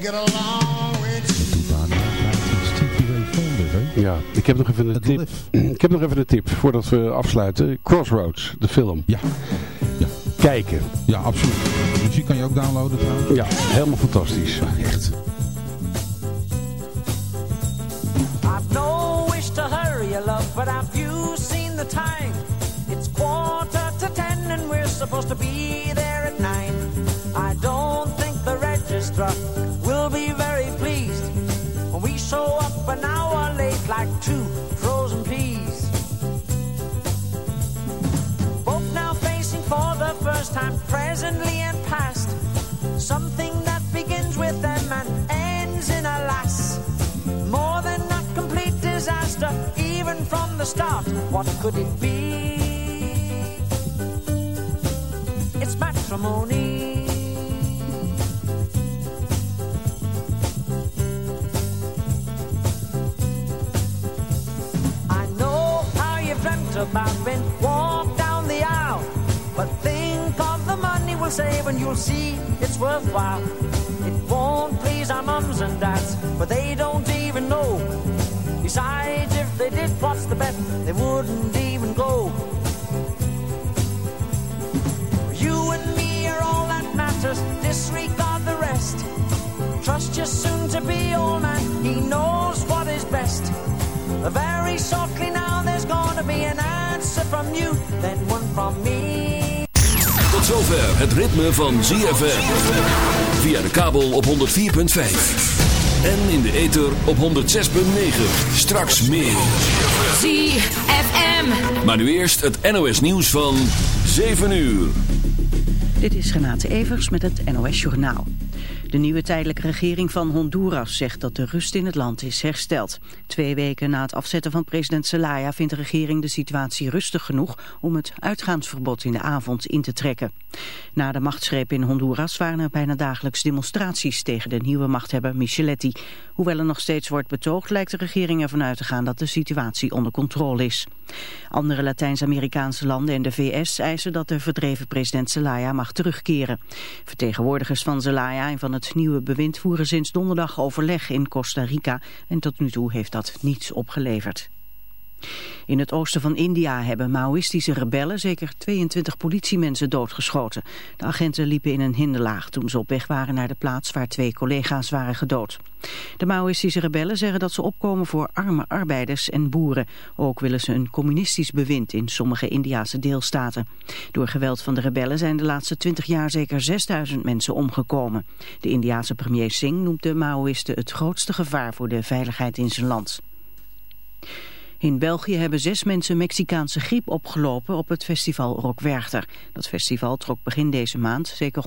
get along with? Ja, ik heb nog even een tip. Ik heb nog even een tip voordat we afsluiten. Crossroads, de film. Ja. ja, Kijken. ja, absoluut. Muziek kan je ook downloaden trouwens. Ja, helemaal fantastisch. Echt. I've no wish to hurry you, love, but have you seen the time? It's quarter to ten and we're supposed to be there at nine. I don't think the registrar up an hour late like two frozen peas. Both now facing for the first time, presently and past. Something that begins with them and ends in a lass. More than a complete disaster, even from the start. What could it be? It's matrimony. About being walk down the aisle. But think of the money we'll save and you'll see it's worthwhile. It won't please our mums and dads, but they don't even know. Besides, if they did, what's the bet? They wouldn't even go. You and me are all that matters, disregard the rest. Trust your soon to be old man, he knows what is best. Very shortly now, there's gonna be an answer from you, then one from me. Tot zover het ritme van ZFM. Via de kabel op 104.5. En in de ether op 106.9. Straks meer. ZFM. Maar nu eerst het NOS nieuws van 7 uur. Dit is Renate Evers met het NOS Journaal. De nieuwe tijdelijke regering van Honduras zegt dat de rust in het land is hersteld. Twee weken na het afzetten van president Zelaya vindt de regering de situatie rustig genoeg om het uitgaansverbod in de avond in te trekken. Na de machtsgreep in Honduras waren er bijna dagelijks demonstraties tegen de nieuwe machthebber Micheletti. Hoewel er nog steeds wordt betoogd lijkt de regering ervan uit te gaan dat de situatie onder controle is. Andere Latijns-Amerikaanse landen en de VS eisen dat de verdreven president Zelaya mag terugkeren. Vertegenwoordigers van Zelaya en van het nieuwe bewind voeren sinds donderdag overleg in Costa Rica en tot nu toe heeft dat niets opgeleverd. In het oosten van India hebben Maoïstische rebellen zeker 22 politiemensen doodgeschoten. De agenten liepen in een hinderlaag toen ze op weg waren naar de plaats waar twee collega's waren gedood. De Maoïstische rebellen zeggen dat ze opkomen voor arme arbeiders en boeren. Ook willen ze een communistisch bewind in sommige Indiase deelstaten. Door geweld van de rebellen zijn de laatste 20 jaar zeker 6000 mensen omgekomen. De Indiase premier Singh noemt de Maoïsten het grootste gevaar voor de veiligheid in zijn land. In België hebben zes mensen Mexicaanse griep opgelopen op het festival Rock Werchter. Dat festival trok begin deze maand zeker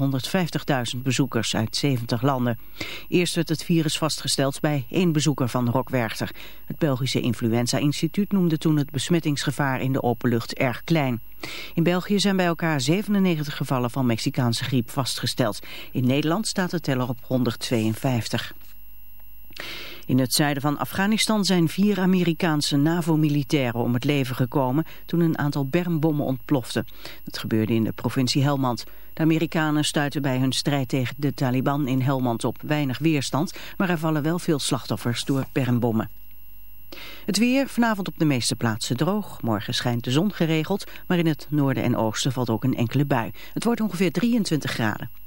150.000 bezoekers uit 70 landen. Eerst werd het virus vastgesteld bij één bezoeker van Rock Werchter. Het Belgische Influenza-instituut noemde toen het besmettingsgevaar in de open lucht erg klein. In België zijn bij elkaar 97 gevallen van Mexicaanse griep vastgesteld. In Nederland staat de teller op 152. In het zuiden van Afghanistan zijn vier Amerikaanse NAVO-militairen om het leven gekomen toen een aantal bermbommen ontploften. Dat gebeurde in de provincie Helmand. De Amerikanen stuiten bij hun strijd tegen de Taliban in Helmand op weinig weerstand, maar er vallen wel veel slachtoffers door bermbommen. Het weer, vanavond op de meeste plaatsen droog. Morgen schijnt de zon geregeld, maar in het noorden en oosten valt ook een enkele bui. Het wordt ongeveer 23 graden.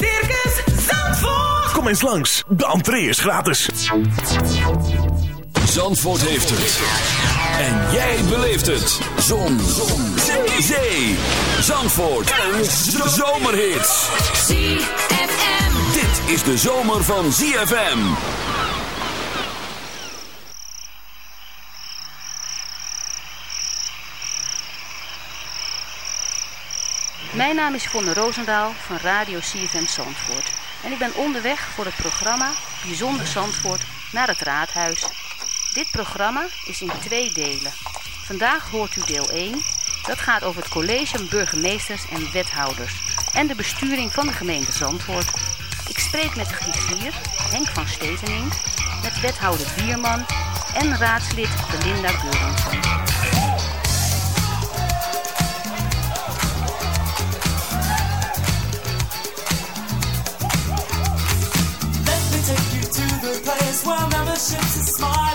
Circus Zandvoort. Kom eens langs, de entree is gratis. Zandvoort heeft het. En jij beleeft het. Zon. Zon. Zee. Zee. Zandvoort. Een zomerhit. ZFM. Dit is de zomer van ZFM. Mijn naam is Yvonne Roosendaal van Radio CFM Zandvoort. En ik ben onderweg voor het programma Bijzonder Zandvoort naar het Raadhuis. Dit programma is in twee delen. Vandaag hoort u deel 1. Dat gaat over het college van burgemeesters en wethouders. En de besturing van de gemeente Zandvoort. Ik spreek met de griffier Henk van Stevening, met wethouder Bierman en raadslid Belinda Geurensen. precious and smart.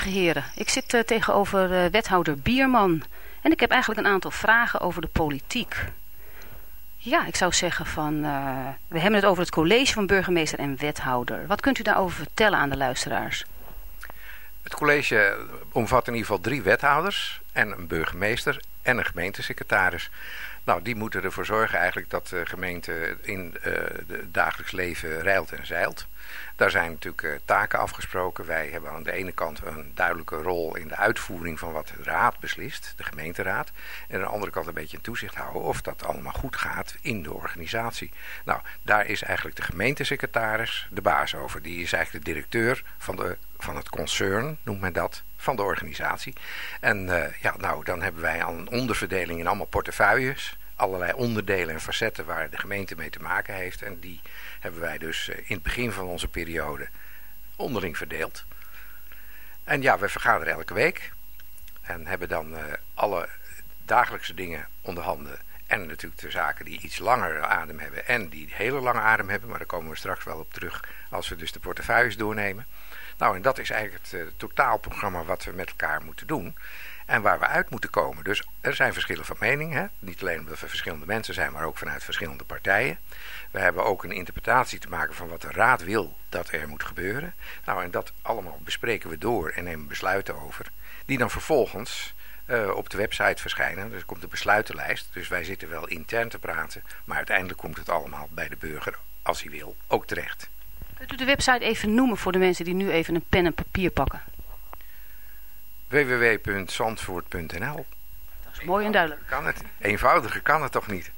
Goedemorgen ik zit eh, tegenover eh, wethouder Bierman en ik heb eigenlijk een aantal vragen over de politiek. Ja, ik zou zeggen van, eh, we hebben het over het college van burgemeester en wethouder. Wat kunt u daarover vertellen aan de luisteraars? Het college omvat in ieder geval drie wethouders en een burgemeester en een gemeentesecretaris. Nou, die moeten ervoor zorgen eigenlijk dat de gemeente in het dagelijks leven reilt en zeilt. Daar zijn natuurlijk uh, taken afgesproken. Wij hebben aan de ene kant een duidelijke rol in de uitvoering van wat de raad beslist, de gemeenteraad. En aan de andere kant een beetje in toezicht houden of dat allemaal goed gaat in de organisatie. Nou, daar is eigenlijk de gemeentesecretaris de baas over. Die is eigenlijk de directeur van, de, van het concern, noemt men dat, van de organisatie. En uh, ja, nou, dan hebben wij al een onderverdeling in allemaal portefeuilles. Allerlei onderdelen en facetten waar de gemeente mee te maken heeft. En die hebben wij dus uh, in het begin van onze periode onderling verdeeld. En ja, we vergaderen elke week. En hebben dan uh, alle dagelijkse dingen onder handen. En natuurlijk de zaken die iets langer adem hebben en die hele lange adem hebben. Maar daar komen we straks wel op terug als we dus de portefeuilles doornemen. Nou, en dat is eigenlijk het uh, totaalprogramma wat we met elkaar moeten doen. En waar we uit moeten komen. Dus er zijn verschillen van mening. Hè? Niet alleen omdat we verschillende mensen zijn, maar ook vanuit verschillende partijen. We hebben ook een interpretatie te maken van wat de raad wil dat er moet gebeuren. Nou, en dat allemaal bespreken we door en nemen besluiten over. Die dan vervolgens uh, op de website verschijnen. Dus komt de besluitenlijst. Dus wij zitten wel intern te praten. Maar uiteindelijk komt het allemaal bij de burger, als hij wil, ook terecht. Kunt u de website even noemen voor de mensen die nu even een pen en papier pakken? www.zandvoort.nl Dat is mooi en duidelijk. Kan het? Eenvoudiger kan het toch niet?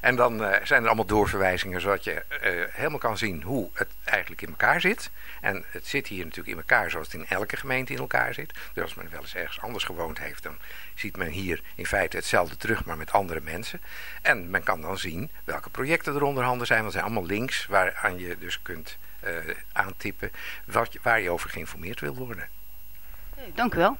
En dan uh, zijn er allemaal doorverwijzingen zodat je uh, helemaal kan zien hoe het eigenlijk in elkaar zit. En het zit hier natuurlijk in elkaar zoals het in elke gemeente in elkaar zit. Dus als men wel eens ergens anders gewoond heeft, dan ziet men hier in feite hetzelfde terug, maar met andere mensen. En men kan dan zien welke projecten er onder handen zijn. Want het zijn allemaal links waaraan je dus kunt uh, aantippen wat, waar je over geïnformeerd wil worden. Dank u wel.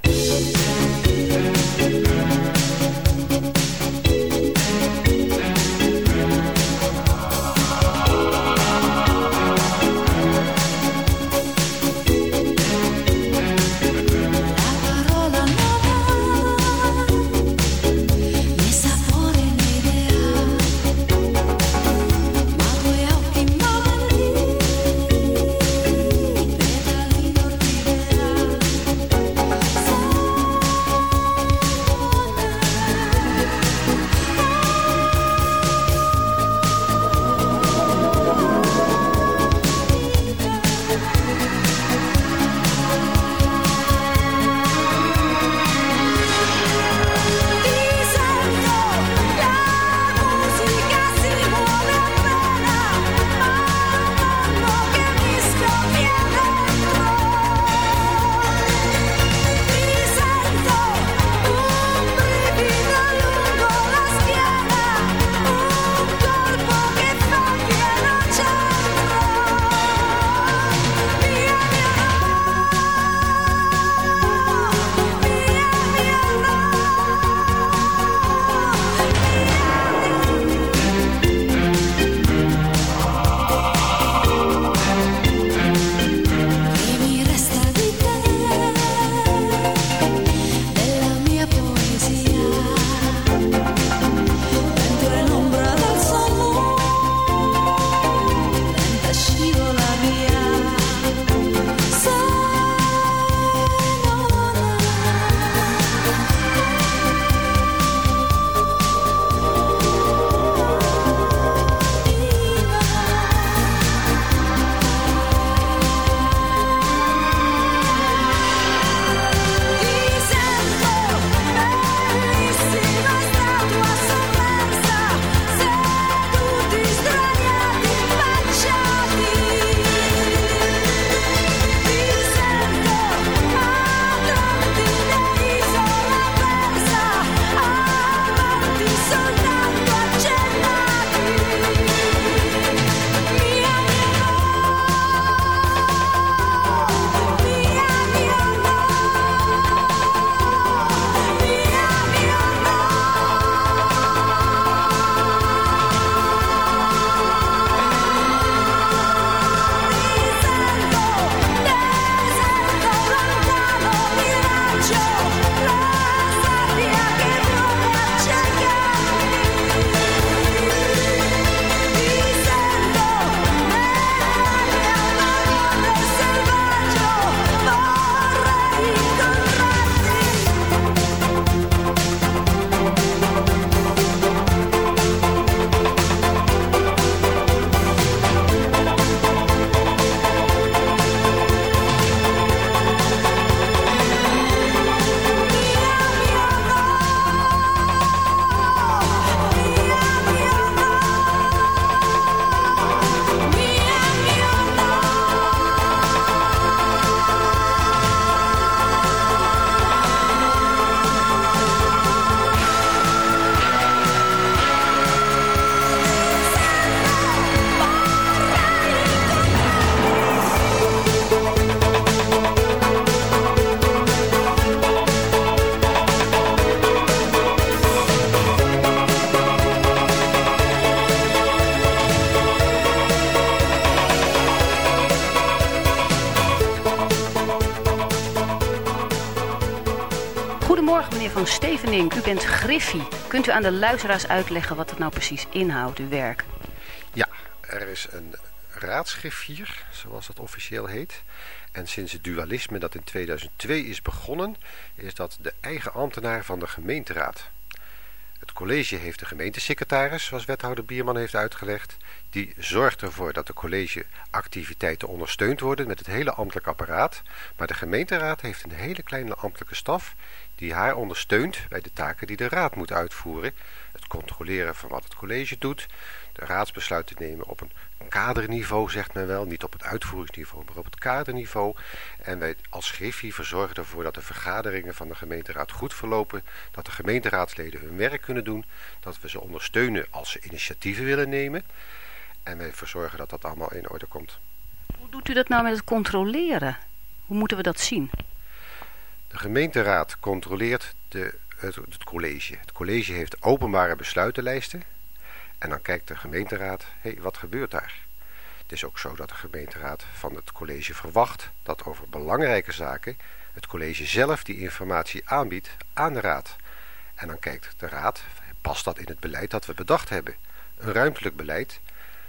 Van Stevening. U bent Griffie. Kunt u aan de luisteraars uitleggen wat het nou precies inhoudt, uw werk? Ja, er is een raadsgriffier, zoals dat officieel heet. En sinds het dualisme dat in 2002 is begonnen, is dat de eigen ambtenaar van de gemeenteraad. Het college heeft de gemeentesecretaris, zoals wethouder Bierman heeft uitgelegd. Die zorgt ervoor dat de collegeactiviteiten ondersteund worden met het hele ambtelijk apparaat. Maar de gemeenteraad heeft een hele kleine ambtelijke staf die haar ondersteunt bij de taken die de raad moet uitvoeren. Het controleren van wat het college doet, raadsbesluiten nemen op een kaderniveau, zegt men wel. Niet op het uitvoeringsniveau, maar op het kaderniveau. En wij als Griffie verzorgen ervoor dat de vergaderingen van de gemeenteraad goed verlopen. Dat de gemeenteraadsleden hun werk kunnen doen. Dat we ze ondersteunen als ze initiatieven willen nemen. En wij verzorgen dat dat allemaal in orde komt. Hoe doet u dat nou met het controleren? Hoe moeten we dat zien? De gemeenteraad controleert de, het, het college. Het college heeft openbare besluitenlijsten. En dan kijkt de gemeenteraad, hé, hey, wat gebeurt daar? Het is ook zo dat de gemeenteraad van het college verwacht dat over belangrijke zaken het college zelf die informatie aanbiedt aan de raad. En dan kijkt de raad, past dat in het beleid dat we bedacht hebben? Een ruimtelijk beleid,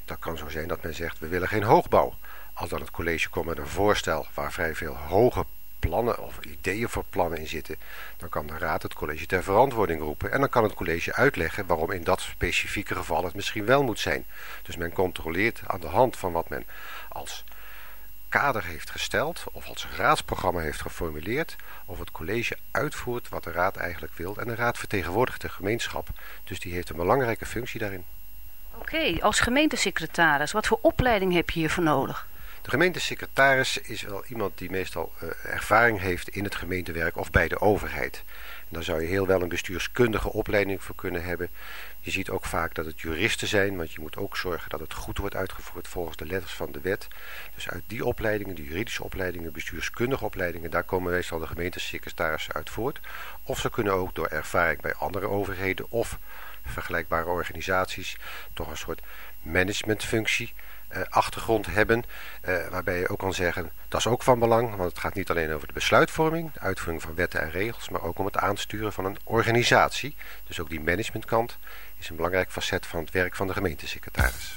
dat kan zo zijn dat men zegt, we willen geen hoogbouw. Als dan het college komt met een voorstel waar vrij veel hoge plannen of ideeën voor plannen in zitten, dan kan de raad het college ter verantwoording roepen. En dan kan het college uitleggen waarom in dat specifieke geval het misschien wel moet zijn. Dus men controleert aan de hand van wat men als kader heeft gesteld of als raadsprogramma heeft geformuleerd of het college uitvoert wat de raad eigenlijk wil. En de raad vertegenwoordigt de gemeenschap, dus die heeft een belangrijke functie daarin. Oké, als gemeentesecretaris, wat voor opleiding heb je hiervoor nodig? De gemeentesecretaris is wel iemand die meestal uh, ervaring heeft in het gemeentewerk of bij de overheid. En daar zou je heel wel een bestuurskundige opleiding voor kunnen hebben. Je ziet ook vaak dat het juristen zijn, want je moet ook zorgen dat het goed wordt uitgevoerd volgens de letters van de wet. Dus uit die opleidingen, de juridische opleidingen, bestuurskundige opleidingen, daar komen meestal de gemeentesecretarissen uit voort. Of ze kunnen ook door ervaring bij andere overheden of vergelijkbare organisaties toch een soort managementfunctie achtergrond hebben. Uh, waarbij je ook kan zeggen, dat is ook van belang. Want het gaat niet alleen over de besluitvorming, de uitvoering van wetten en regels. Maar ook om het aansturen van een organisatie. Dus ook die managementkant is een belangrijk facet van het werk van de gemeentesecretaris.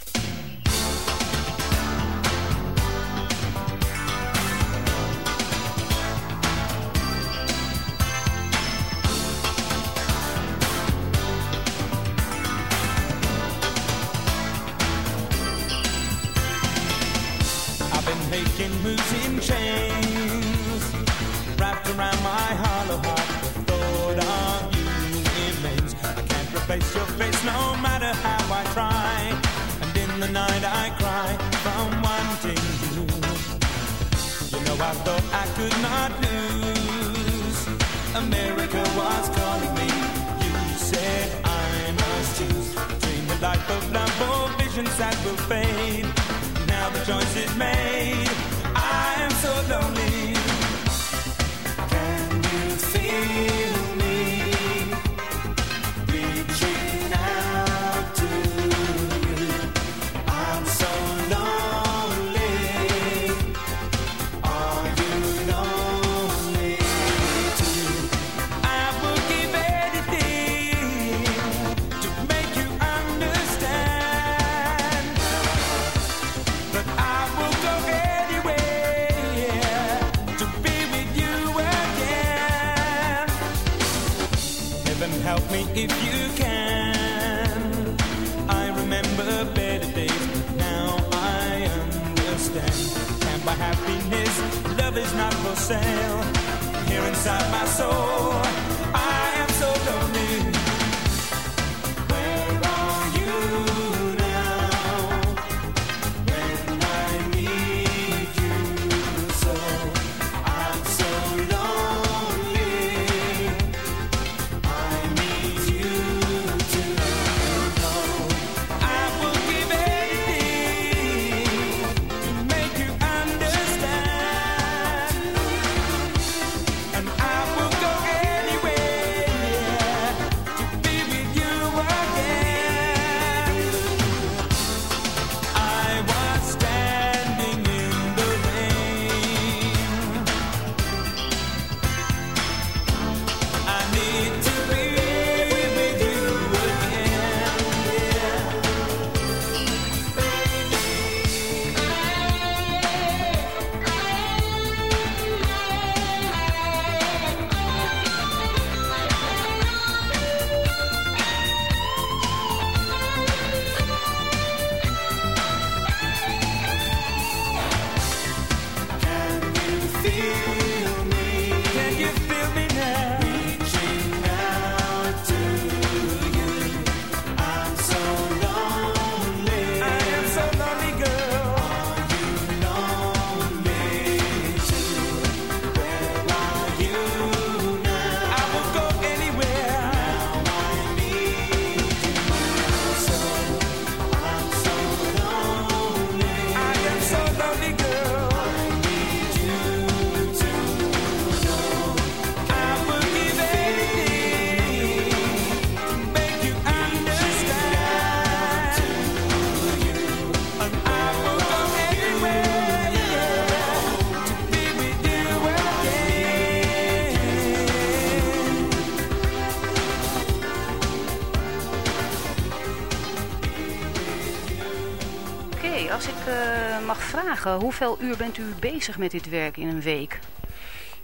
Hoeveel uur bent u bezig met dit werk in een week?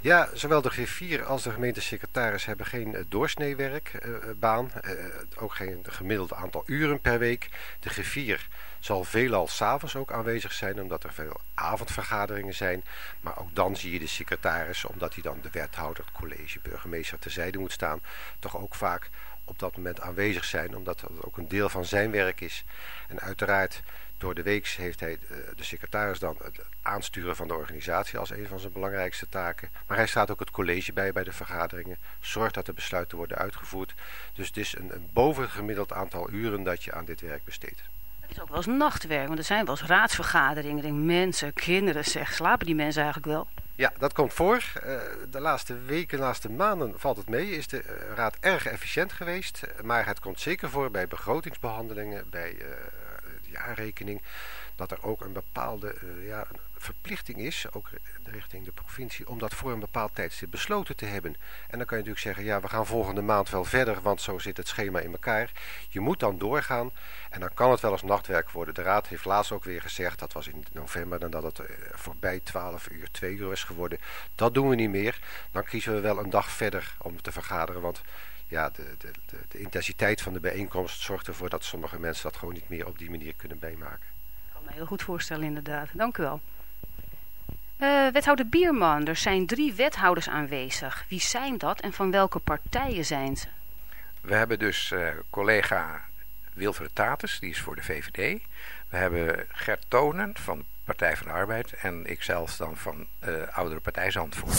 Ja, zowel de griffier als de gemeentesecretaris hebben geen uh, doorsneewerkbaan. Uh, ook geen gemiddeld aantal uren per week. De griffier zal veelal s'avonds ook aanwezig zijn, omdat er veel avondvergaderingen zijn. Maar ook dan zie je de secretaris, omdat hij dan de wethouder, het college, burgemeester terzijde moet staan, toch ook vaak op dat moment aanwezig zijn, omdat dat ook een deel van zijn werk is. En uiteraard door de week heeft hij eh, de secretaris dan het aansturen van de organisatie als een van zijn belangrijkste taken. Maar hij staat ook het college bij bij de vergaderingen. Zorgt dat de besluiten worden uitgevoerd. Dus het is een, een bovengemiddeld aantal uren dat je aan dit werk besteedt. Het is ook wel eens nachtwerk, want er zijn wel eens raadsvergaderingen. Denk, mensen, kinderen zeg, slapen die mensen eigenlijk wel? Ja, dat komt voor. Uh, de laatste weken, de laatste maanden valt het mee. Is de uh, raad erg efficiënt geweest. Maar het komt zeker voor bij begrotingsbehandelingen, bij jaarrekening, dat er ook een bepaalde ja, verplichting is, ook richting de provincie, om dat voor een bepaald tijdstip besloten te hebben. En dan kan je natuurlijk zeggen, ja, we gaan volgende maand wel verder, want zo zit het schema in elkaar. Je moet dan doorgaan en dan kan het wel eens nachtwerk worden. De raad heeft laatst ook weer gezegd, dat was in november, dan dat het voorbij 12 uur, 2 uur is geworden. Dat doen we niet meer. Dan kiezen we wel een dag verder om te vergaderen, want ja, de, de, de, de intensiteit van de bijeenkomst zorgt ervoor dat sommige mensen dat gewoon niet meer op die manier kunnen bijmaken. Ik kan me heel goed voorstellen inderdaad. Dank u wel. Uh, wethouder Bierman, er zijn drie wethouders aanwezig. Wie zijn dat en van welke partijen zijn ze? We hebben dus uh, collega Wilfred Tatus, die is voor de VVD. We hebben Gert Tonen van de Partij van de Arbeid. En ikzelf dan van uh, Oudere Partij Zandvoort.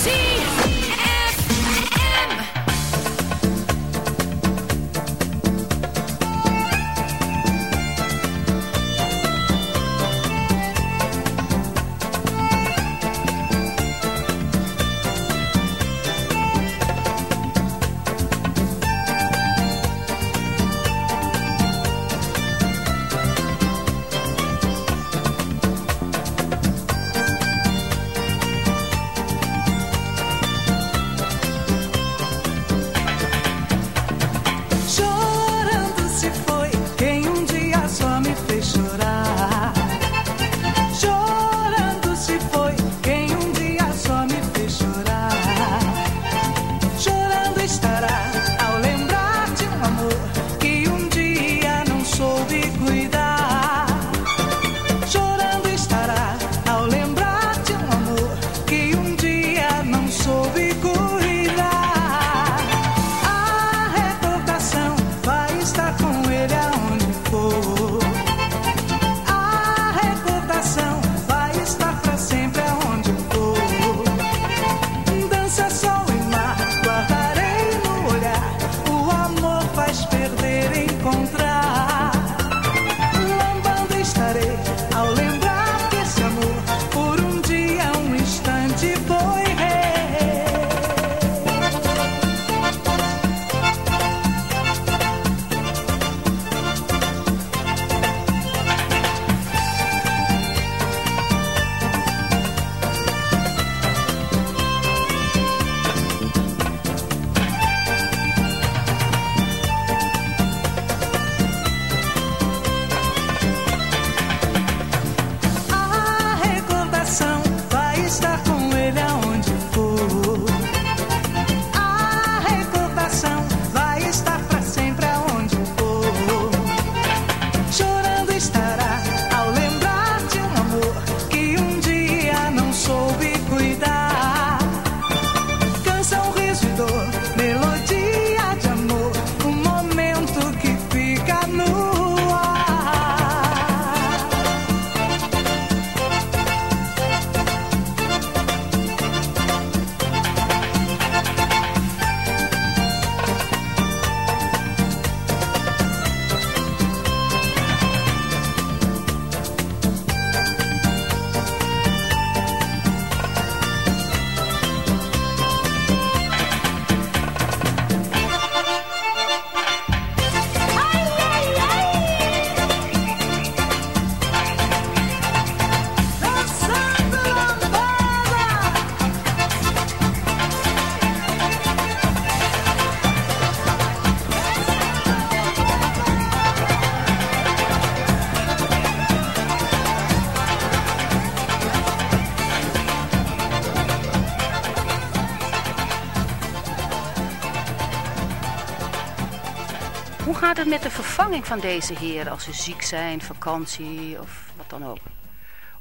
Het met de vervanging van deze heren als ze ziek zijn, vakantie of wat dan ook?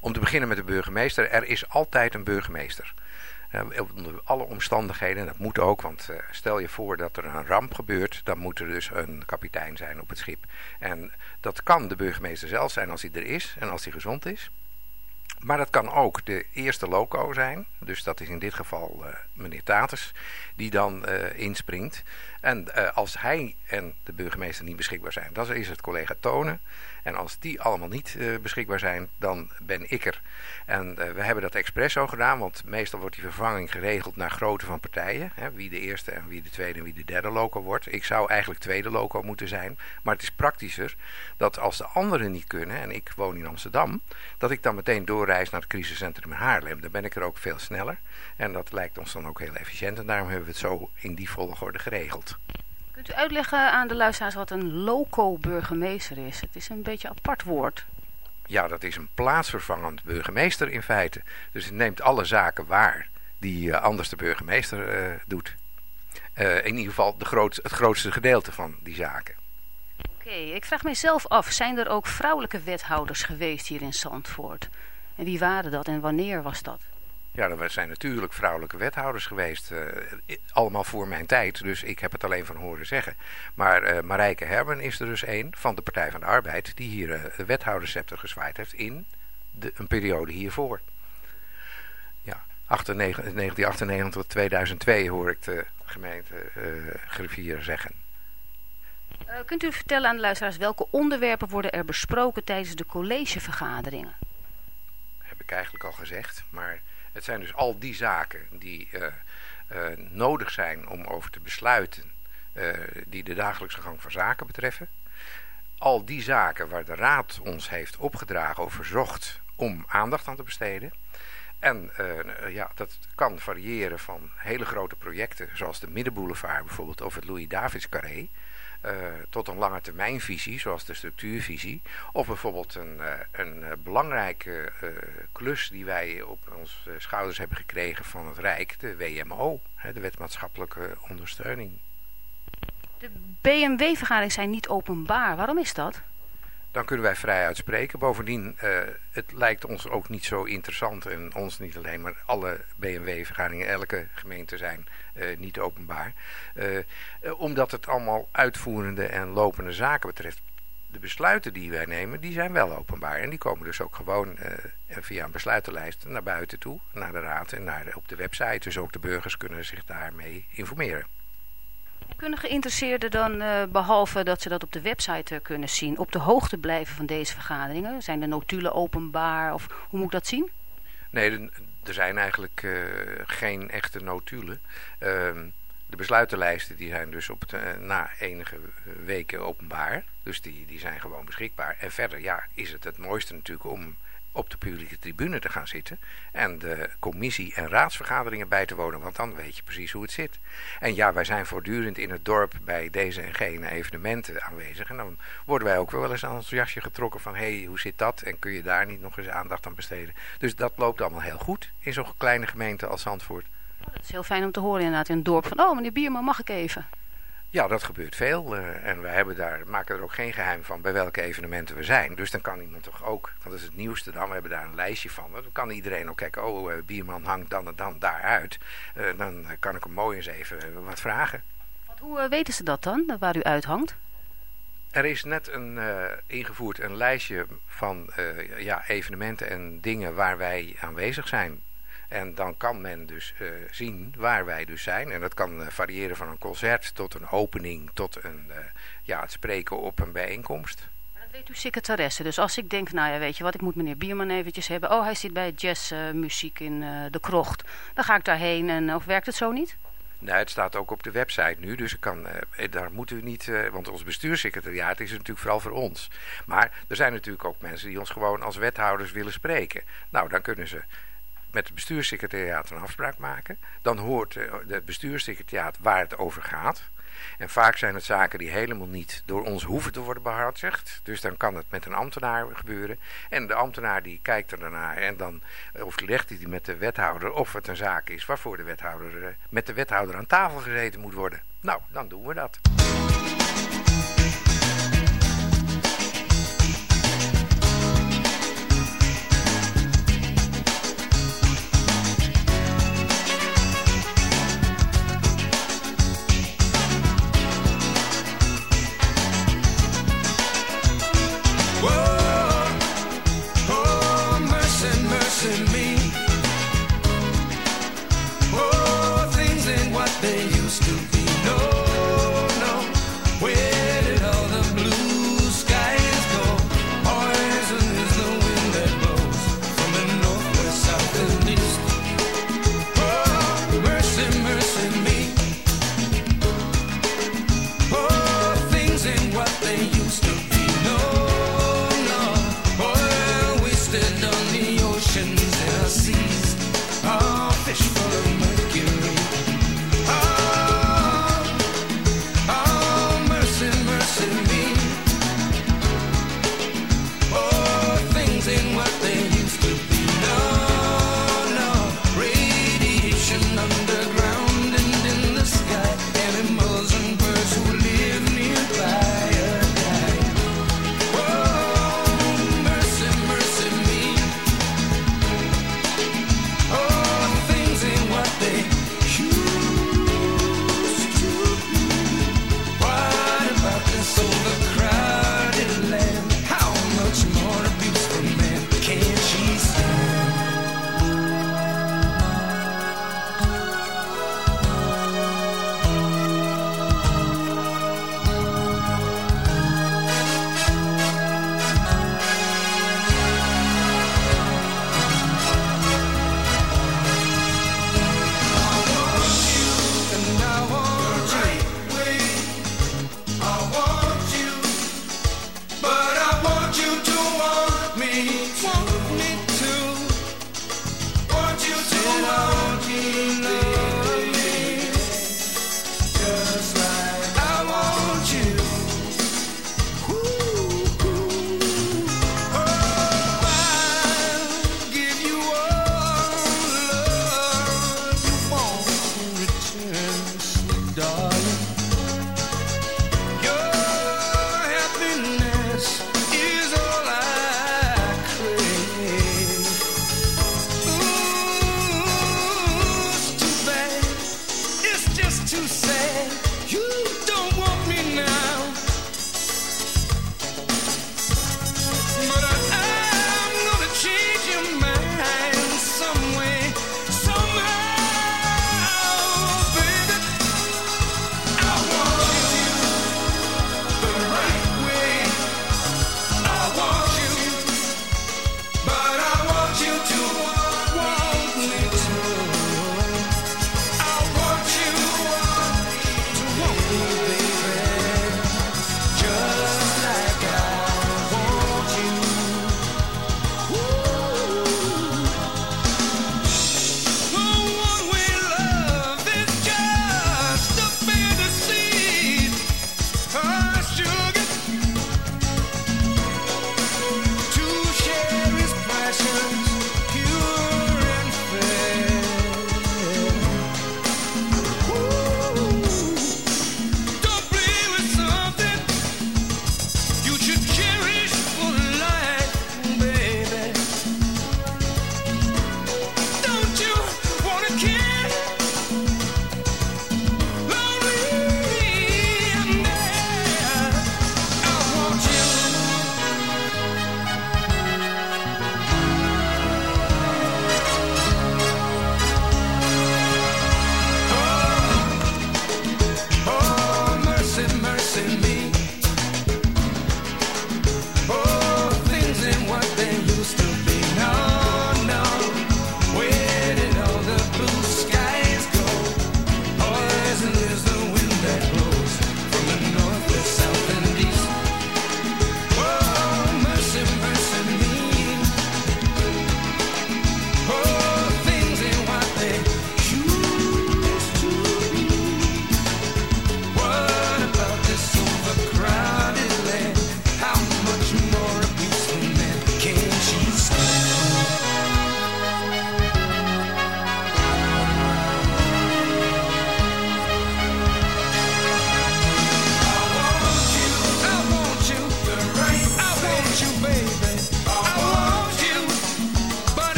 Om te beginnen met de burgemeester. Er is altijd een burgemeester. Uh, onder alle omstandigheden, dat moet ook, want uh, stel je voor dat er een ramp gebeurt, dan moet er dus een kapitein zijn op het schip. En dat kan de burgemeester zelf zijn als hij er is en als hij gezond is. Maar dat kan ook de eerste loco zijn. Dus dat is in dit geval uh, meneer Taters die dan uh, inspringt. En uh, als hij en de burgemeester niet beschikbaar zijn, dan is het collega Tonen. En als die allemaal niet beschikbaar zijn, dan ben ik er. En we hebben dat expres zo gedaan, want meestal wordt die vervanging geregeld naar grootte van partijen. Hè, wie de eerste en wie de tweede en wie de derde loco wordt. Ik zou eigenlijk tweede loco moeten zijn. Maar het is praktischer dat als de anderen niet kunnen, en ik woon in Amsterdam, dat ik dan meteen doorreis naar het crisiscentrum in Haarlem. Dan ben ik er ook veel sneller. En dat lijkt ons dan ook heel efficiënt. En daarom hebben we het zo in die volgorde geregeld. Kunt u uitleggen aan de luisteraars wat een loco-burgemeester is? Het is een beetje een apart woord. Ja, dat is een plaatsvervangend burgemeester in feite. Dus het neemt alle zaken waar die uh, anders de burgemeester uh, doet. Uh, in ieder geval de groot, het grootste gedeelte van die zaken. Oké, okay, ik vraag mezelf af, zijn er ook vrouwelijke wethouders geweest hier in Zandvoort? En wie waren dat en wanneer was dat? Ja, er zijn natuurlijk vrouwelijke wethouders geweest. Uh, allemaal voor mijn tijd, dus ik heb het alleen van horen zeggen. Maar uh, Marijke Herben is er dus een van de Partij van de Arbeid... die hier uh, de wethouderscepter gezwaaid heeft in de, een periode hiervoor. Ja, 1998 tot 2002 hoor ik de gemeente Griffier zeggen. kunt u vertellen aan de luisteraars welke onderwerpen worden er besproken tijdens de collegevergaderingen? Heb ik eigenlijk al gezegd, maar... Het zijn dus al die zaken die uh, uh, nodig zijn om over te besluiten, uh, die de dagelijkse gang van zaken betreffen. Al die zaken waar de Raad ons heeft opgedragen of verzocht om aandacht aan te besteden. En ja, dat kan variëren van hele grote projecten, zoals de Middenboulevard bijvoorbeeld, of het Louis-Davids-carré. Uh, tot een lange termijnvisie, zoals de structuurvisie. Of bijvoorbeeld een, uh, een uh, belangrijke klus die wij op onze schouders hebben gekregen van het Rijk, de WMO, de Wet Maatschappelijke Ondersteuning. De BMW-vergaderingen zijn niet openbaar. Waarom is dat? Dan kunnen wij vrij uitspreken. Bovendien, het lijkt ons ook niet zo interessant, en ons niet alleen, maar alle BMW-vergaderingen, elke gemeente zijn uh, niet openbaar. Uh, uh, omdat het allemaal uitvoerende en lopende zaken betreft. De besluiten die wij nemen, die zijn wel openbaar. En die komen dus ook gewoon via een besluitenlijst naar buiten toe. Naar de raad en naar op de website. Dus ook de burgers kunnen zich daarmee informeren. Kunnen geïnteresseerden dan, behalve dat ze dat op de website kunnen zien, op de hoogte blijven van deze vergaderingen? Zijn de notulen openbaar of hoe moet ik dat zien? Nee, er zijn eigenlijk uh, geen echte notulen. Uh, de besluitenlijsten die zijn dus op na enige weken openbaar. Dus die, die zijn gewoon beschikbaar. En verder ja, is het het mooiste natuurlijk om op de publieke tribune te gaan zitten. En de commissie- en raadsvergaderingen bij te wonen. Want dan weet je precies hoe het zit. En ja, wij zijn voortdurend in het dorp bij deze en gene evenementen aanwezig. En dan worden wij ook wel eens aan ons jasje getrokken van... hé, hey, hoe zit dat? En kun je daar niet nog eens aandacht aan besteden? Dus dat loopt allemaal heel goed in zo'n kleine gemeente als Zandvoort. Oh, dat is heel fijn om te horen inderdaad in het dorp. Van, oh meneer Bierman, mag ik even? Ja, dat gebeurt veel. Uh, en we hebben daar, maken er ook geen geheim van bij welke evenementen we zijn. Dus dan kan iemand toch ook, dat is het nieuwste dan, we hebben daar een lijstje van. Dan kan iedereen ook kijken, oh, uh, Bierman hangt dan en dan daaruit. Uh, dan kan ik hem mooi eens even wat vragen. Want hoe weten ze dat dan, waar u uithangt? Er is net een, ingevoerd een lijstje van ja, evenementen en dingen waar wij aanwezig zijn. En dan kan men dus uh, zien waar wij dus zijn. En dat kan uh, variëren van een concert tot een opening, tot een, uh, ja, het spreken op een bijeenkomst. Dat weet uw secretaresse. Dus als ik denk, nou ja, weet je wat, ik moet meneer Bierman eventjes hebben. Oh, hij zit bij jazzmuziek in de krocht. Dan ga ik daarheen en of werkt het zo niet? Nee, het staat ook op de website nu, dus ik kan, daar moeten we niet, want ons bestuurssecretariaat is natuurlijk vooral voor ons. Maar er zijn natuurlijk ook mensen die ons gewoon als wethouders willen spreken. Nou, dan kunnen ze met het bestuurssecretariaat een afspraak maken. Dan hoort het bestuurssecretariaat waar het over gaat. En vaak zijn het zaken die helemaal niet door ons hoeven te worden behartigd. Dus dan kan het met een ambtenaar gebeuren. En de ambtenaar die kijkt er daarnaar en dan overlegt hij met de wethouder of het een zaak is waarvoor de wethouder met de wethouder aan tafel gezeten moet worden. Nou, dan doen we dat.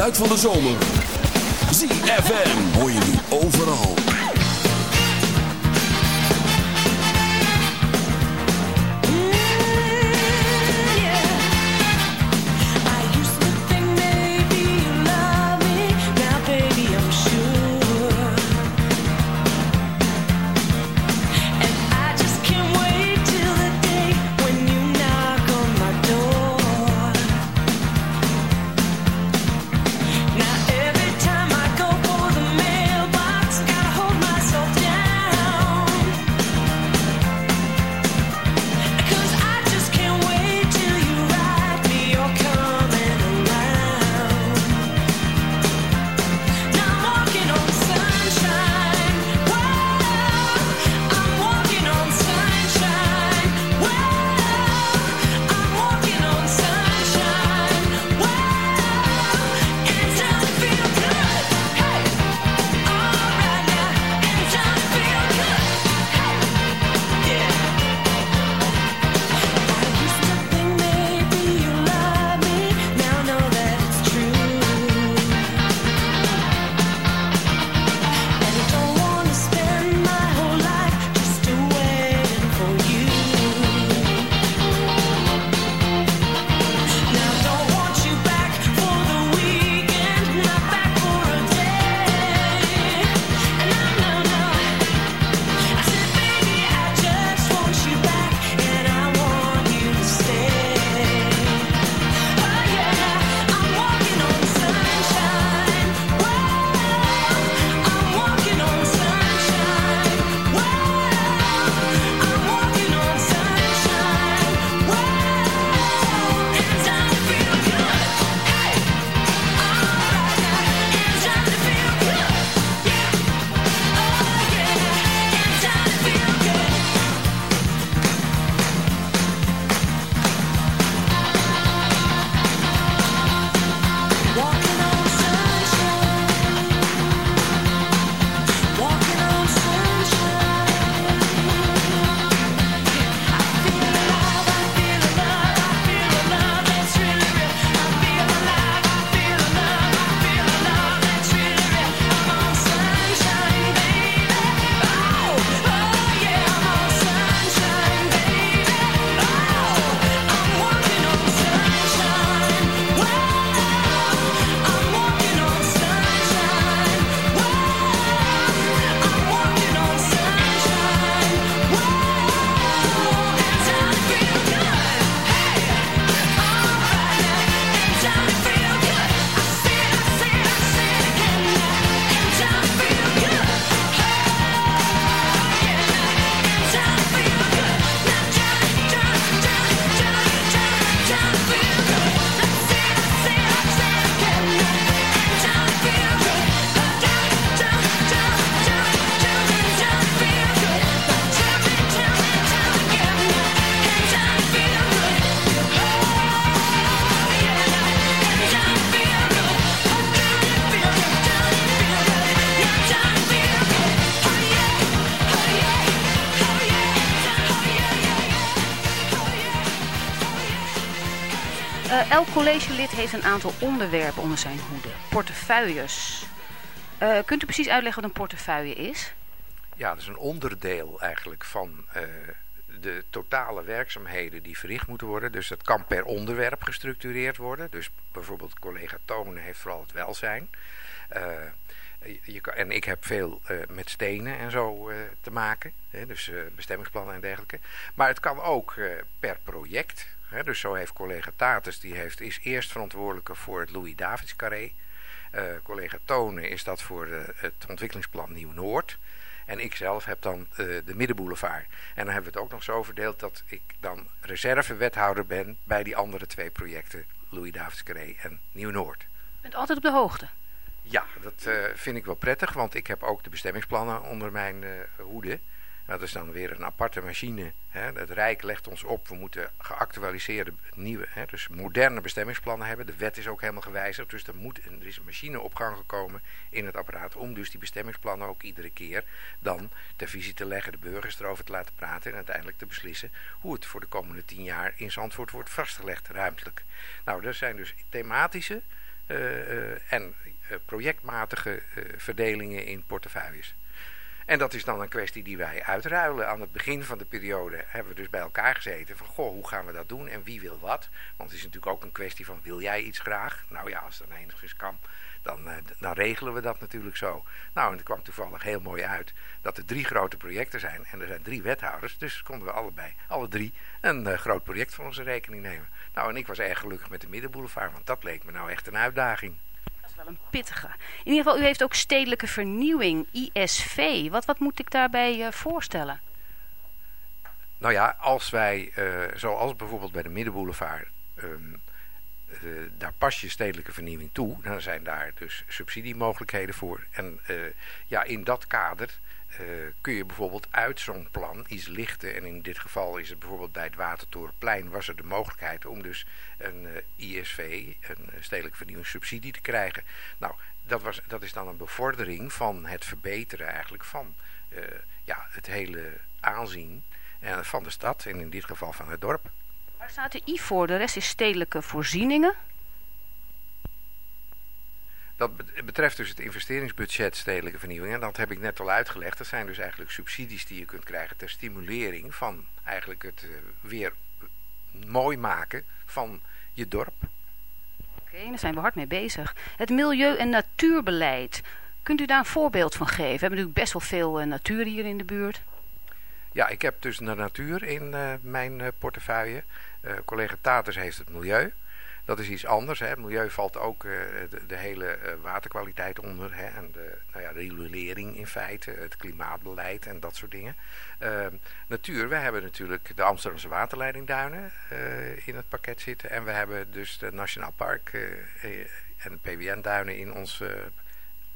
Geluid van de zomer. ZFM hoor je nu overal. Elk collegelid heeft een aantal onderwerpen onder zijn hoede. Portefeuilles. Eh, kunt u precies uitleggen wat een portefeuille is? Ja, dat is een onderdeel eigenlijk van eh, de totale werkzaamheden die verricht moeten worden. Dus dat kan per onderwerp gestructureerd worden. Dus bijvoorbeeld collega Tonen heeft vooral het welzijn. Eh, je kan, en ik heb veel met stenen en zo te maken. Hè, dus bestemmingsplannen en dergelijke. Maar het kan ook per project. Dus zo heeft collega Tatus, die heeft, is eerst verantwoordelijke voor het Louis Davids carré. Eh, collega Tonen is dat voor eh, het ontwikkelingsplan Nieuw-Noord. En ik zelf heb dan eh, de Middenboulevard. En dan hebben we het ook nog zo verdeeld dat ik dan reservewethouder ben bij die andere twee projecten. Louis Davids Carré en Nieuw-Noord. U bent altijd op de hoogte. Ja, dat vind ik wel prettig, want ik heb ook de bestemmingsplannen onder mijn hoede. Dat is dan weer een aparte machine. Hè. Het Rijk legt ons op, we moeten geactualiseerde nieuwe, hè, dus moderne bestemmingsplannen hebben. De wet is ook helemaal gewijzigd, dus er, moet, er is een machine op gang gekomen in het apparaat om dus die bestemmingsplannen ook iedere keer dan ter visie te leggen, de burgers erover te laten praten en uiteindelijk te beslissen hoe het voor de komende tien jaar in Zandvoort wordt vastgelegd ruimtelijk. Nou, er zijn dus thematische eh, eh, en eh, projectmatige verdelingen in portefeuilles. En dat is dan een kwestie die wij uitruilen. Aan het begin van de periode hebben we dus bij elkaar gezeten van goh, hoe gaan we dat doen en wie wil wat? Want het is natuurlijk ook een kwestie van wil jij iets graag? Nou ja, als dat enigszins kan, dan, eh, dan regelen we dat natuurlijk zo. Nou, en het kwam toevallig heel mooi uit dat er drie grote projecten zijn en er zijn drie wethouders. Dus konden we allebei, alle drie, een eh, groot project van onze rekening nemen. Nou, en ik was erg gelukkig met de Middenboulevard, want dat leek me nou echt een uitdaging. Wel een pittige. In ieder geval, u heeft ook stedelijke vernieuwing, ISV. Wat, wat moet ik daarbij eh, voorstellen? Nou ja, als wij, eh, zoals bijvoorbeeld bij de Middenboulevard, ehm, eh, daar pas je stedelijke vernieuwing toe, dan zijn daar dus subsidiemogelijkheden voor. En ja, in dat kader eh, kun je bijvoorbeeld uit zo'n plan iets lichten. En in dit geval is het bijvoorbeeld bij het Watertorenplein was er de mogelijkheid om dus een eh, ISV, een eh, stedelijke vernieuwingssubsidie te krijgen. Nou, dat, was, dat is dan een bevordering van het verbeteren eigenlijk van ja, het hele aanzien van de stad en in dit geval van het dorp. Waar staat de I voor? De rest is stedelijke voorzieningen. Dat bet- betreft dus het investeringsbudget stedelijke vernieuwing. En dat heb ik net al uitgelegd. Dat zijn dus eigenlijk subsidies die je kunt krijgen ter stimulering van eigenlijk het eh, weer mooi maken van je dorp. Oké, daar zijn we hard mee bezig. Het milieu- en natuurbeleid. Kunt u daar een voorbeeld van geven? We hebben natuurlijk best wel veel eh, natuur hier in de buurt. Ja, ik heb dus de natuur in eh, mijn portefeuille. Collega Taters heeft het milieu. Dat is iets anders. Hè. Milieu valt ook eh, de, hele eh, waterkwaliteit onder. Hè. En de, nou ja, regulering in feite. Het klimaatbeleid en dat soort dingen. Eh, natuur, we hebben natuurlijk de Amsterdamse waterleidingduinen eh, in het pakket zitten. En we hebben dus de Nationaal Park en de PWN-duinen in ons...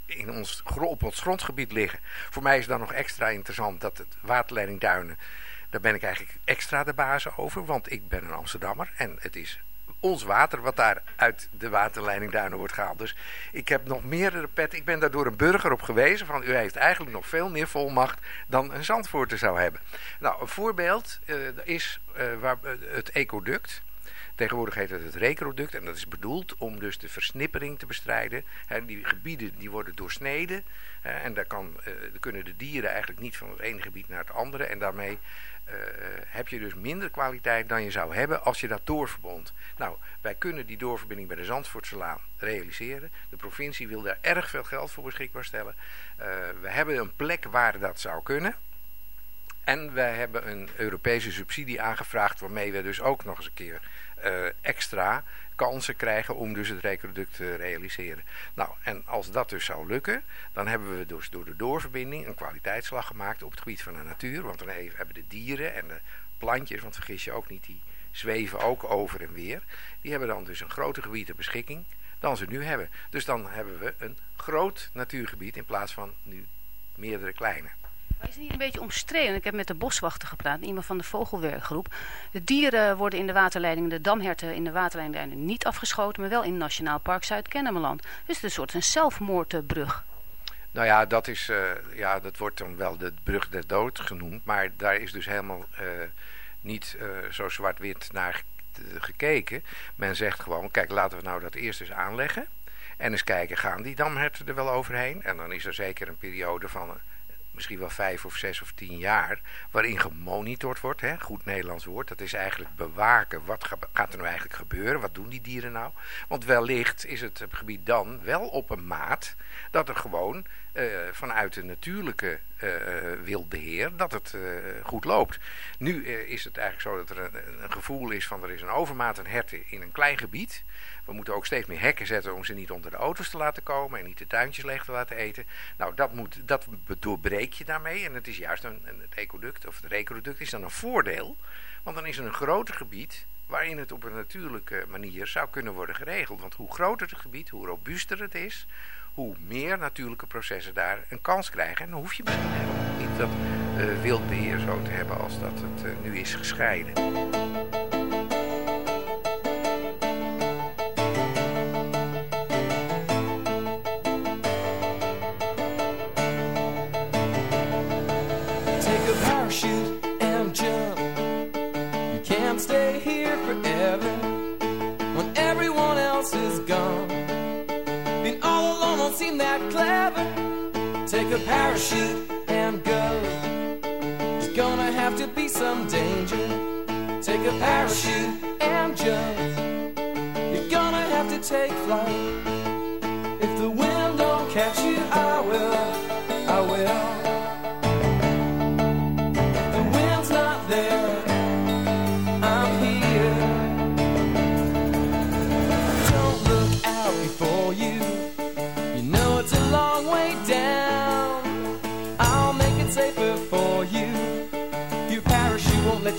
in ons, op ons grondgebied liggen. Voor mij is dan nog extra interessant dat het waterleidingduinen, daar ben ik eigenlijk extra de baas over, want ik ben een Amsterdammer en het is ons water wat daar uit de waterleidingduinen wordt gehaald. Dus ik heb nog meerdere pet. Ik ben daar door een burger op gewezen van u heeft eigenlijk nog veel meer volmacht dan een Zandvoorter zou hebben. Nou, een voorbeeld eh, is eh, waar, eh, het ecoduct. Tegenwoordig heet het het recroduct en dat is bedoeld om dus de versnippering te bestrijden. Die gebieden die worden doorsneden en daar kan, kunnen de dieren eigenlijk niet van het ene gebied naar het andere. En daarmee eh, heb je dus minder kwaliteit dan je zou hebben als je dat doorverbond. Nou, wij kunnen die doorverbinding bij de Zandvoortselaan realiseren. De provincie wil daar erg veel geld voor beschikbaar stellen. Eh, we hebben een plek waar dat zou kunnen. En wij hebben een Europese subsidie aangevraagd waarmee we dus ook nog eens een keer eh, extra kansen krijgen om dus het recroduct te realiseren. Nou, en als dat dus zou lukken, dan hebben we dus door de doorverbinding een kwaliteitsslag gemaakt op het gebied van de natuur. Want dan hebben de dieren en de plantjes, want vergis je ook niet, die zweven ook over en weer. Die hebben dan dus een groter gebied ter beschikking dan ze nu hebben. Dus dan hebben we een groot natuurgebied in plaats van nu meerdere kleine. Is het niet een beetje omstreden? Ik heb met de boswachter gepraat, iemand van de vogelwerkgroep. De dieren worden in de waterleiding, de damherten in de waterleiding niet afgeschoten, maar wel in Nationaal Park Zuid-Kennemerland. Dus het is een soort een zelfmoordbrug. Nou ja, dat, is, eh, ja, dat wordt dan wel de brug der dood genoemd. Maar daar is dus helemaal eh, niet eh, zo zwart-wit naar gekeken. Men zegt gewoon, kijk, laten we nou dat eerst eens aanleggen. En eens kijken, gaan die damherten er wel overheen? En dan is er zeker een periode van misschien wel vijf of zes of tien jaar... waarin gemonitord wordt, hè, goed Nederlands woord. Dat is eigenlijk bewaken, wat ga- gaat er nou eigenlijk gebeuren? Wat doen die dieren nou? Want wellicht is het gebied dan wel op een maat... dat er gewoon eh, vanuit de natuurlijke eh, wildbeheer... dat het eh, goed loopt. Nu is het eigenlijk zo dat er een, een gevoel is van... er is een overmaat aan herten in een klein gebied... We moeten ook steeds meer hekken zetten om ze niet onder de auto's te laten komen en niet de tuintjes leeg te laten eten. Nou, dat, moet, dat doorbreek je daarmee. En het is juist een, een- het ecoduct, of het recoduct is dan een voordeel. Want dan is er een groter gebied waarin het op een natuurlijke manier zou kunnen worden geregeld. Want hoe groter het gebied, hoe robuuster het is, hoe meer natuurlijke processen daar een kans krijgen. En dan hoef je misschien niet dat eh, wildbeheer zo te hebben als dat het eh, nu is gescheiden. Parachute and go. There's gonna have to be some danger. Take a parachute and jump. You're gonna have to take flight.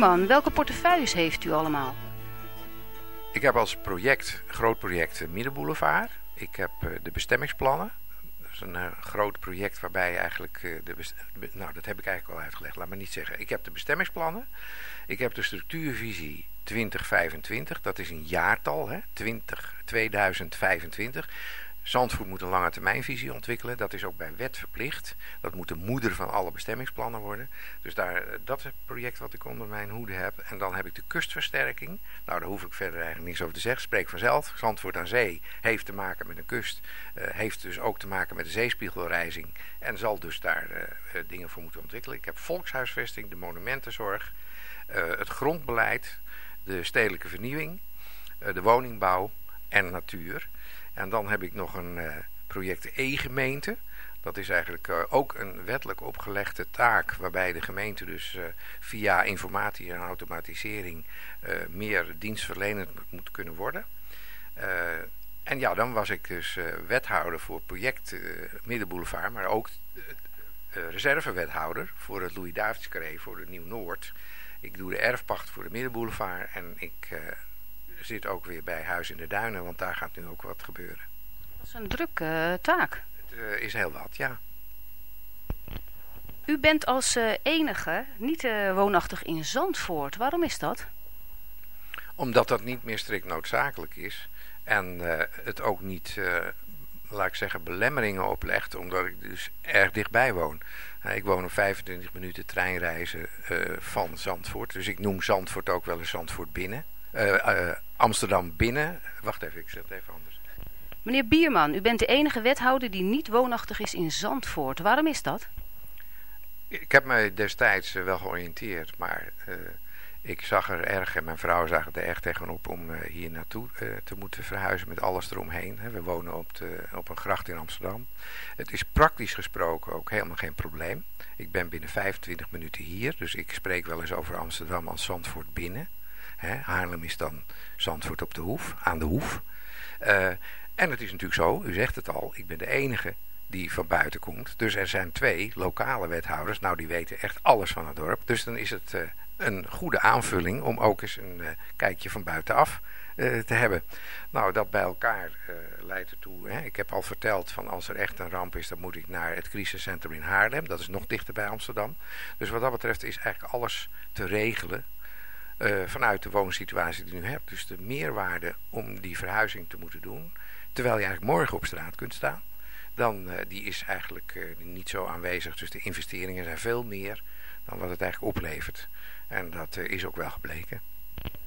welke portefeuilles heeft u allemaal? Ik heb als project, groot project, eh, Middenboulevard. Ik heb eh, de bestemmingsplannen. Dat is een eh, groot project waarbij eigenlijk de... nou, dat heb ik eigenlijk al uitgelegd. Laat me niet zeggen. Ik heb de bestemmingsplannen. Ik heb de structuurvisie 2025. Dat is een jaartal, hè? 20, 2025. Zandvoort moet een lange termijnvisie ontwikkelen. Dat is ook bij wet verplicht. Dat moet de moeder van alle bestemmingsplannen worden. Dus daar, eh, dat project wat ik onder mijn hoede heb. En dan heb ik de kustversterking. Nou, daar hoef ik verder eigenlijk niks over te zeggen. Spreek vanzelf. Zandvoort aan zee heeft te maken met een kust. eh, heeft dus ook te maken met de zeespiegelrijzing. En zal dus daar eh, dingen voor moeten ontwikkelen. Ik heb volkshuisvesting, de monumentenzorg, het grondbeleid, de stedelijke vernieuwing, de woningbouw en natuur. En dan heb ik nog een eh, project E-gemeente. Dat is eigenlijk eh, ook een wettelijk opgelegde taak waarbij de gemeente dus eh, via informatie en automatisering meer dienstverlenend moet- kunnen worden. En ja, dan was ik dus wethouder voor project Middenboulevard, maar ook reservewethouder voor het Louis Davids Carré voor de Nieuw-Noord. Ik doe de erfpacht voor de Middenboulevard en ik zit ook weer bij Huis in de Duinen, want daar gaat nu ook wat gebeuren. Dat is een drukke eh, taak. Het eh, is heel wat, ja. U bent als eh, enige niet woonachtig in Zandvoort. Waarom is dat? Omdat dat niet meer strikt noodzakelijk is. En het ook niet, laat ik zeggen, belemmeringen oplegt. Omdat ik dus erg dichtbij woon. Ik woon op 25 minuten treinreizen van Zandvoort. Dus ik noem Zandvoort ook wel eens Zandvoort binnen. Amsterdam binnen. Wacht even, ik zet het even anders. Meneer Bierman, u bent de enige wethouder die niet woonachtig is in Zandvoort. Waarom is dat? Ik heb mij destijds eh, wel georiënteerd, maar eh, ik zag er erg, en mijn vrouw zag er erg tegenop om eh, hier naartoe te moeten verhuizen met alles eromheen. Hè. We wonen op, de, op een gracht in Amsterdam. Het is praktisch gesproken ook helemaal geen probleem. Ik ben binnen 25 minuten hier, dus ik spreek wel eens over Amsterdam als Zandvoort binnen. Haarlem is dan Zandvoort op de hoef, aan de hoef. Eh, en het is natuurlijk zo, u zegt het al, ik ben de enige die van buiten komt. Dus er zijn twee lokale wethouders. Nou, die weten echt alles van het dorp. Dus dan is het eh, een goede aanvulling om ook eens een eh, kijkje van buitenaf te hebben. Nou, dat bij elkaar leidt ertoe. Hè. Ik heb al verteld van als er echt een ramp is, dan moet ik naar het crisiscentrum in Haarlem. Dat is nog dichter bij Amsterdam. Dus wat dat betreft is eigenlijk alles te regelen. Eh, vanuit de woonsituatie die je nu hebt. Dus de meerwaarde om die verhuizing te moeten doen. Terwijl je eigenlijk morgen op straat kunt staan dan eh, die is eigenlijk eh, niet zo aanwezig. Dus de investeringen zijn veel meer dan wat het eigenlijk oplevert. En dat is ook wel gebleken.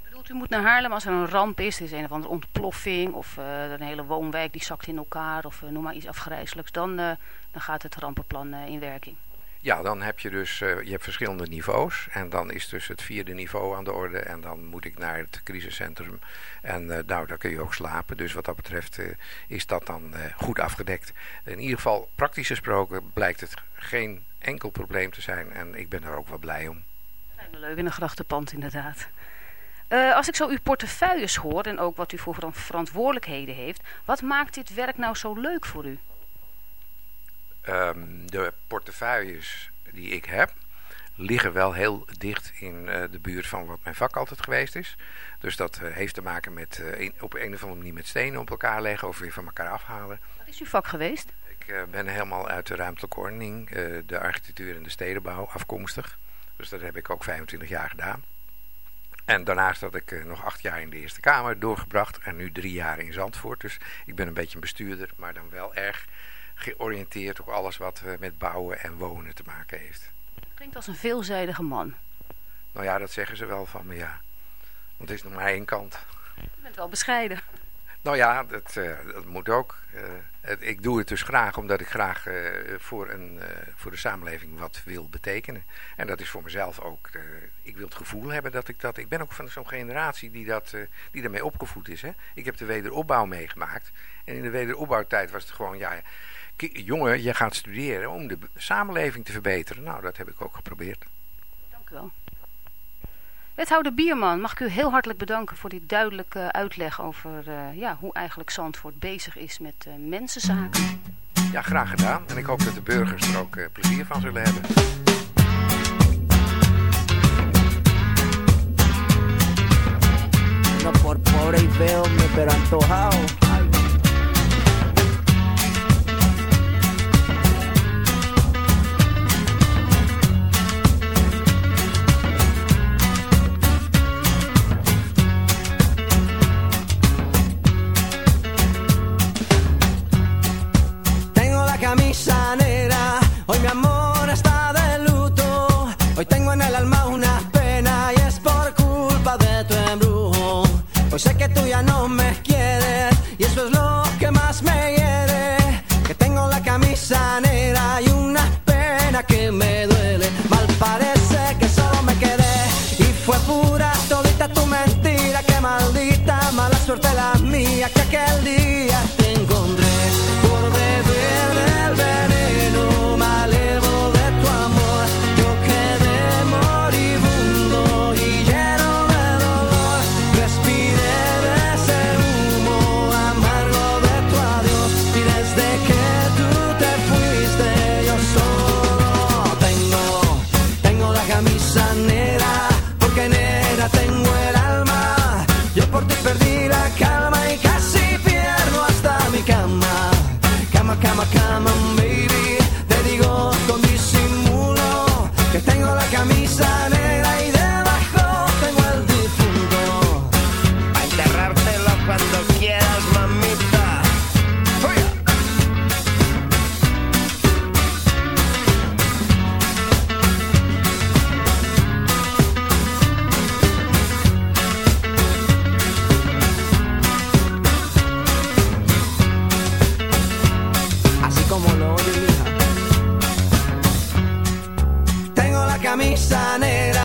Bedoelt u moet naar Haarlem als er een ramp is, er is een of andere ontploffing of een hele woonwijk die zakt in elkaar of noem maar iets afgrijzelijks, dan, dan gaat het rampenplan in werking. Ja, dan heb je dus eh, je hebt verschillende niveaus. En dan is dus het vierde niveau aan de orde. En dan moet ik naar het crisiscentrum. En eh, nou, daar kun je ook slapen. Dus wat dat betreft eh, is dat dan goed afgedekt. In ieder geval, praktisch gesproken, blijkt het geen enkel probleem te zijn. En ik ben daar ook wel blij om. Leuk in een grachtenpand inderdaad. Als ik zo uw portefeuilles hoor en ook wat u voor veran- verantwoordelijkheden heeft, wat maakt dit werk nou zo leuk voor u? Ehm, de portefeuilles die ik heb, liggen wel heel dicht in eh, de buurt van wat mijn vak altijd geweest is. Dus dat eh, heeft te maken met eh, een- op een of andere manier met stenen op elkaar leggen of weer van elkaar afhalen. Wat is uw vak geweest? Ik ben helemaal uit de ruimtelijke ordening, de architectuur en de stedenbouw afkomstig. Dus dat heb ik ook 25 jaar gedaan. En daarnaast had ik nog acht jaar in de Eerste Kamer doorgebracht en nu drie jaar in Zandvoort. Dus ik ben een beetje een bestuurder, maar dan wel erg georiënteerd op alles wat eh, met bouwen en wonen te maken heeft. Klinkt als een veelzijdige man. Nou ja, dat zeggen ze wel van me, ja. Want het is nog maar één kant. U bent wel bescheiden. Nou ja, dat, eh, dat moet ook. Eh, het- ik doe het dus graag omdat ik graag voor, een, voor de samenleving wat wil betekenen. En dat is voor mezelf ook. ik wil het gevoel hebben dat ik dat. Ik ben ook van zo'n generatie die, dat, die daarmee opgevoed is. Hè? Ik heb de wederopbouw meegemaakt. En in de wederopbouwtijd was het gewoon, ja, jongen, je gaat studeren om de samenleving te verbeteren. Nou, dat heb ik ook geprobeerd. Dank u wel. Wethouder Bierman, mag ik u heel hartelijk bedanken voor die duidelijke uitleg over eh, ja, hoe eigenlijk Zandvoort bezig is met eh, mensenzaken. Ja, graag gedaan. En ik hoop dat de burgers er ook eh, plezier van zullen hebben. No por pobre y feo, me pero antojado.